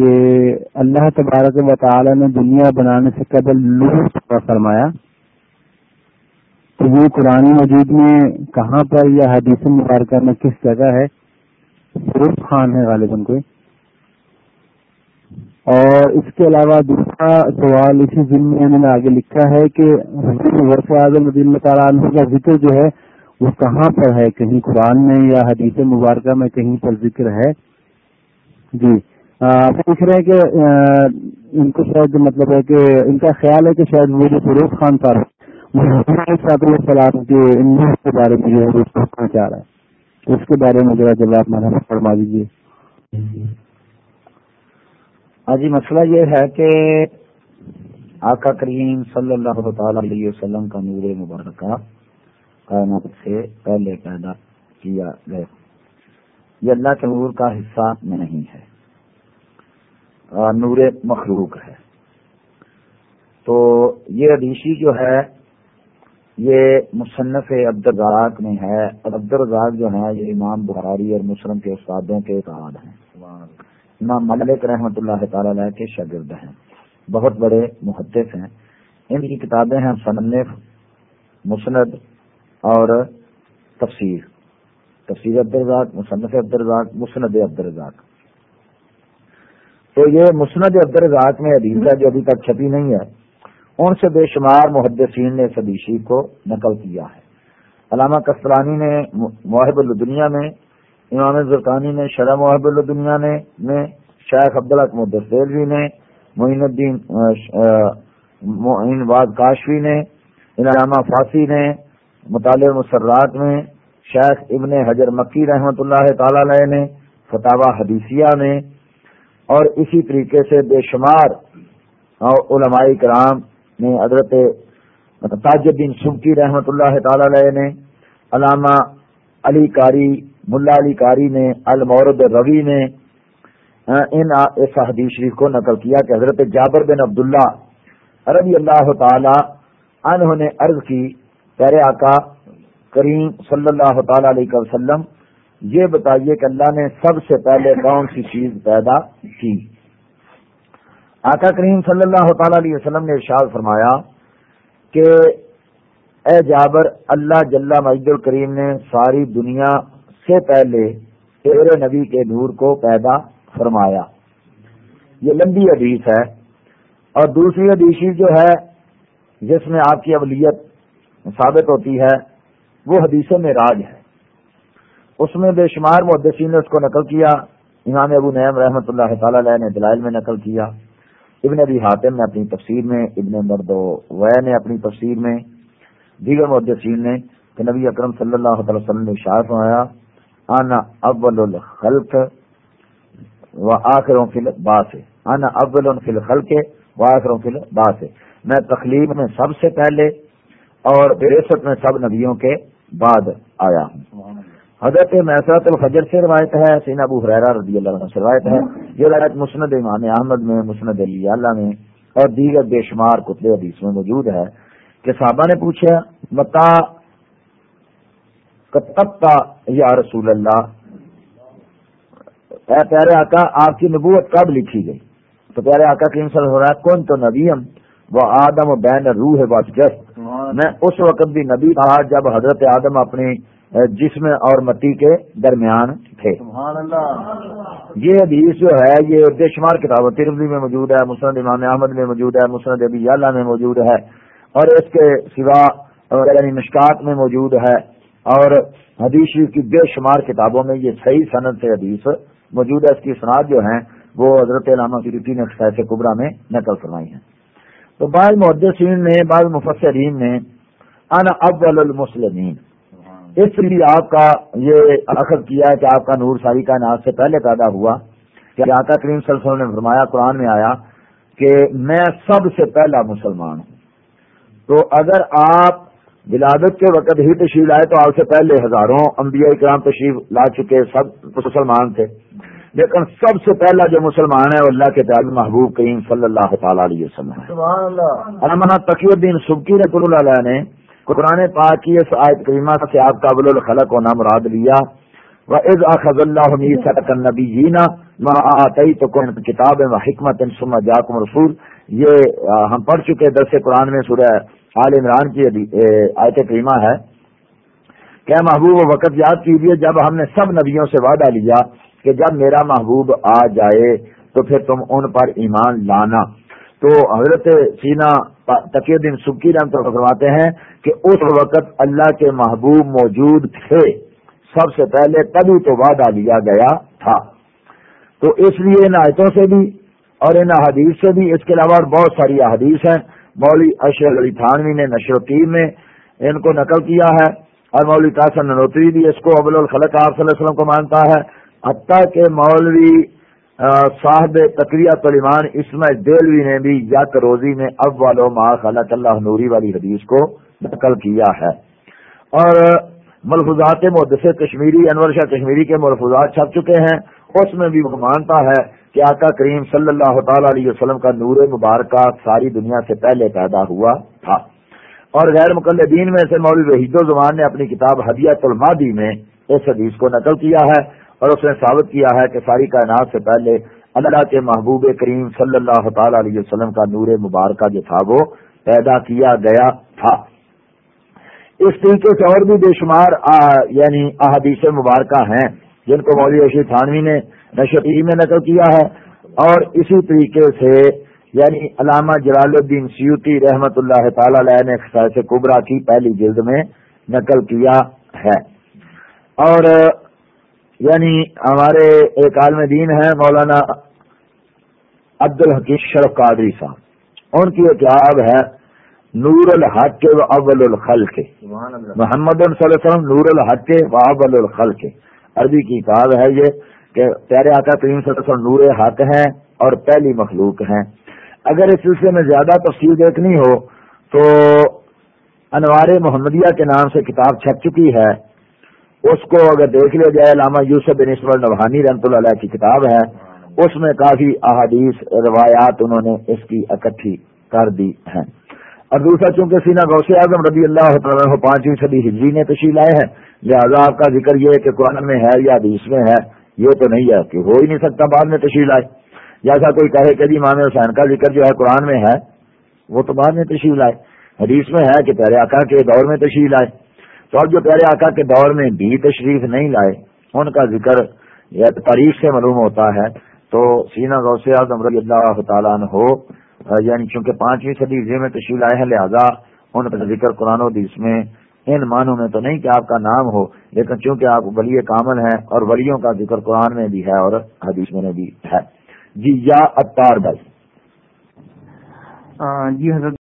کہ اللہ تبارک و تعالی نے دنیا بنانے سے قبل لوٹ فرمایا تو وہ قرآن مجید میں کہاں پر یا حدیث مبارکہ میں کس جگہ ہے فروخ خان ہے غالباً کوئی۔ اور اس کے علاوہ دوسرا سوال اسی دن میں نے آگے لکھا ہے کہ حضرت اعظم اللہ تعالیٰ عنہ کا ذکر جو ہے، وہ کہاں پر ہے؟ کہیں قرآن میں یا حدیث مبارکہ میں کہیں پر ذکر ہے؟ جی۔ پوچھ رہے ہیں کہ ان کو شاید مطلب ہے کہ، ان کا خیال ہے کہ شاید وہ جو فروخ خان السلام کے کے بارے میں جو ہے چاہ رہا ہے۔ اس کے بارے میں ذرا جواب مرحمت ہاں فرما دیجیے۔ ہاں جی مسئلہ یہ ہے کہ آقا کریم صلی اللہ تعالی علیہ وسلم کا نور مبارکہ کائنات سے پہلے پیدا کیا گیا۔ یہ اللہ کے نور کا حصہ میں نہیں ہے۔ نور مخلوق ہے۔ تو یہ ادیشی جو ہے، یہ مصنف عبدالرزاق میں ہے۔ اور عبد الرزاق جو ہے یہ امام بخاری اور مسلم کے استادوں کے اتحاد ہیں۔ امام ملک رحمۃ اللہ تعالی علیہ کے شاگرد ہیں۔ بہت بڑے محدث ہیں۔ ان کی کتابیں ہیں صنف مسند اور تفسیر۔ تفسیر عبدالرزاق، مصنف عبدالرزاق، مسند عبدالرزاق۔ تو یہ مسند عبد الرزاق میں ہے جو ابھی تک چھپی نہیں ہے۔ ان سے بے شمار محدثین نے صدیشی کو نقل کیا ہے۔ علامہ کسرانی نے محب الدنیا میں، امام زرکانی نے، شرح محب الدنیا نے میں شیخ عبدالحق مدثیلوی نے، معین الدین معین واز کاشوی نے، علامہ فاسی نے، مطالعہ مسرات میں، شیخ ابن حجر مکی رحمۃ اللہ تعالی علیہ نے فتح حدیثیہ نے اور اسی طریقے سے بے شمار ہاں، علماء کرام نے حضرت تاج الدین سمکی رحمۃ اللہ تعالی علیہ نے، علامہ علی کاری ملا علی کاری نے، المورد روی نے ہاں، ان اس حدیث شریف کو نقل کیا کہ حضرت جابر بن عبداللہ رضی اللہ تعالی انہوں نے عرض کی پیرے آقا کریم صلی اللہ تعالی علیہ وسلم یہ بتائیے کہ اللہ نے سب سے پہلے کون سی چیز پیدا کی؟ آقا کریم صلی اللہ تعالی علیہ وسلم نے ارشاد فرمایا کہ اے جابر، اللہ جل مجد الکریم نے ساری دنیا سے پہلے تیرے نبی کے نور کو پیدا فرمایا۔ یہ لمبی حدیث ہے۔ اور دوسری حدیثی جو ہے، جس میں آپ کی ابلیت ثابت ہوتی ہے، وہ حدیث میں راج ہے۔ اس میں بے شمار محدثین نے اس کو نقل کیا۔ امام ابو نعیم رحمۃ اللہ تعالی علیہ نے دلائل میں نقل کیا۔ ابن ابی حاتم نے اپنی تفسیر میں، ابن مرد وے نے اپنی تفسیر میں۔ دیگر محدثین نے کہ نبی اکرم صلی اللہ تعالی وسلم نے شاہ فرمایا، آنا اول الخلق و آخروں فی باس آنا اول فی الخلق و آخروں فی باس میں تخلیق میں سب سے پہلے اور ریست میں سب نبیوں کے بعد آیا ہوں۔ حضرت محسرت الفجر سے روایت ہے سین ابو حرا رضی اللہ عنہ سے روایت ہے۔ یہ روایت مسند امام احمد میں مسند علی اللہ میں اور دیگر بے شمار کتب حدیث میں موجود ہے کہ صحابہ نے پوچھا متا کتبتا یا رسول اللہ؟ اے پیارے آقا آپ کی نبوت کب لکھی گئی؟ تو پیارے آقا کی صلی ہو رہا ہے کون تو نبی ہم؟ وہ آدم و بین روح ہے بس جس میں اس وقت بھی نبی تھا جب حضرت آدم اپنی جسم اور مٹی کے درمیان تھے۔ یہ حدیث جو ہے یہ بے شمار کتاب ترمزی میں موجود ہے مسند امام احمد میں موجود ہے مسند ابی اللہ میں موجود ہے اور اس کے سوا یعنی مشکات میں موجود ہے۔ اور حدیث کی بے شمار کتابوں میں یہ صحیح صنعت سے حدیث موجود ہے۔ اس کی صنعت جو ہیں وہ حضرت علامہ کی نے خیف قبرا میں نقل فرمائی ہیں۔ تو بعض محدثین نے بعض مفسرین نے ان اول المسلمین۔ اس لیے آپ کا یہ اخذ کیا ہے کہ آپ کا نور ساری کا ناز سے پہلے پیدا ہوا کہ آقا کریم صلی اللہ علیہ وسلم نے فرمایا قرآن میں آیا کہ میں سب سے پہلا مسلمان ہوں۔ تو اگر آپ ولادت کے وقت ہی تشریف لائے تو آپ سے پہلے ہزاروں انبیاء کرام تشریف لا چکے سب مسلمان تھے۔ لیکن سب سے پہلا جو مسلمان ہے وہ اللہ کے تعلق محبوب کریم صلی اللہ تعالی علیہ وسلم علامہ تقی الدین سبکی رقل اللہ نے قرآن پاک کی اس آیت کریمہ سے آپ قابل الخلق ہونا مراد لیا. و از اخذ اللہ نبی جینا آئی تو کون کتاب و حکمت سما جاکم رسول یہ ہم پڑھ چکے درس قرآن میں سورہ عال عمران کی آیت کریمہ ہے. کیا محبوب و وقت یاد کیجیے جب ہم نے سب نبیوں سے وعدہ لیا کہ جب میرا محبوب آ جائے تو پھر تم ان پر ایمان لانا. تو حضرت سینا تقی الدین سبکی رحمت فرماتے ہیں کہ اس وقت اللہ کے محبوب موجود تھے۔ سب سے پہلے تبھی تو وعدہ لیا گیا تھا۔ تو اس لیے ان آیتوں سے بھی اور ان احادیث سے بھی، اس کے علاوہ بہت ساری احادیث ہیں۔ مولوی اشر علی تھانوی نے نشر الدین میں ان کو نقل کیا ہے اور مولوی قاسم ننوتری بھی اس کو ابل الخلق آپ صلی اللہ علیہ وسلم کو مانتا ہے۔ حتیٰ کہ مولوی صاحب تقریت المان اسمع دلوی نے بھی یک روزی میں اب والو ما خلق اللہ نوری والی حدیث کو نقل کیا ہے۔ اور ملفوظات محدث کشمیری، انور شاہ کشمیری کے ملفوظات چھپ چکے ہیں۔ اس میں بھی وہ مانتا ہے کہ آقا کریم صلی اللہ تعالی علیہ وسلم کا نور مبارکہ ساری دنیا سے پہلے پیدا ہوا تھا۔ اور غیر مقلدین میں سے مولوی وحید الزمان نے اپنی کتاب حدیت المادی میں اس حدیث کو نقل کیا ہے۔ اور اس نے ثابت کیا ہے کہ ساری کائنات سے پہلے اللہ کے محبوب کریم صلی اللہ تعالی علیہ وسلم کا نور مبارکہ جو تھا وہ پیدا کیا گیا تھا۔ اس طریقے سے اور بھی بے شمار یعنی احادیث مبارکہ ہیں جن کو مولوی رشید تھانوی نے نشری میں نقل کیا ہے۔ اور اسی طریقے سے یعنی علامہ جلال الدین سیوتی رحمت اللہ تعالی علیہ نے خصائص کبرا کی پہلی جلد میں نقل کیا ہے۔ اور یعنی ہمارے ایک عالم دین ہے مولانا عبد الحکیم شرف قادری صاحب۔ ان کی ایک کتاب ہے نور الحق و اول الخل کے محمد صلی اللہ علیہ وسلم نور الحق و اول الخل کے عربی کی کتاب ہے یہ کہ پیارے آقا کریم صلی اللہ علیہ وسلم نور حق ہیں اور پہلی مخلوق ہیں۔ اگر اس سلسلے میں زیادہ تفصیل دیکھنی ہو تو انوار محمدیہ کے نام سے کتاب چھپ چکی ہے۔ اس کو اگر دیکھ لیا جائے، علامہ یوسف بن اسمر نبھانی رحمۃ اللہ علیہ کی کتاب ہے، اس میں کافی احادیث، روایات انہوں نے اس کی اکٹھی کر دی ہیں۔ اور دوسرا، چونکہ سینا غوث اعظم رضی اللہ تعالیٰ پانچویں صدی ہجری نے تشریح لائے ہیں، لہٰذا آپ کا ذکر یہ ہے کہ قرآن میں ہے یا حدیث میں ہے، یہ تو نہیں ہے، کہ ہو ہی نہیں سکتا بعد میں تشریح لائے۔ جیسا کوئی کہے کہ جی امام حسین کا ذکر جو ہے قرآن میں ہے، وہ تو بعد میں تشریح لائے۔ حدیث میں ہے کہ پیارے آقا کے دور میں تشریح لائے۔ تو اب جو پیارے آقا کے دور میں بھی تشریف نہیں لائے، ان کا ذکر یا تاریخ سے معلوم ہوتا ہے۔ تو سینا غوث اعظم رضی اللہ تعالیٰ ہو یعنی چونکہ پانچویں صدی میں تشریح لائے ہیں، لہذا ان کا ذکر قرآن و حدیث میں ان معنوں میں تو نہیں کہ آپ کا نام ہو، لیکن چونکہ آپ ولی کامل ہیں اور ولیوں کا ذکر قرآن میں بھی ہے اور حدیث میں بھی ہے۔ جی یا اتار بھائی جی حضرت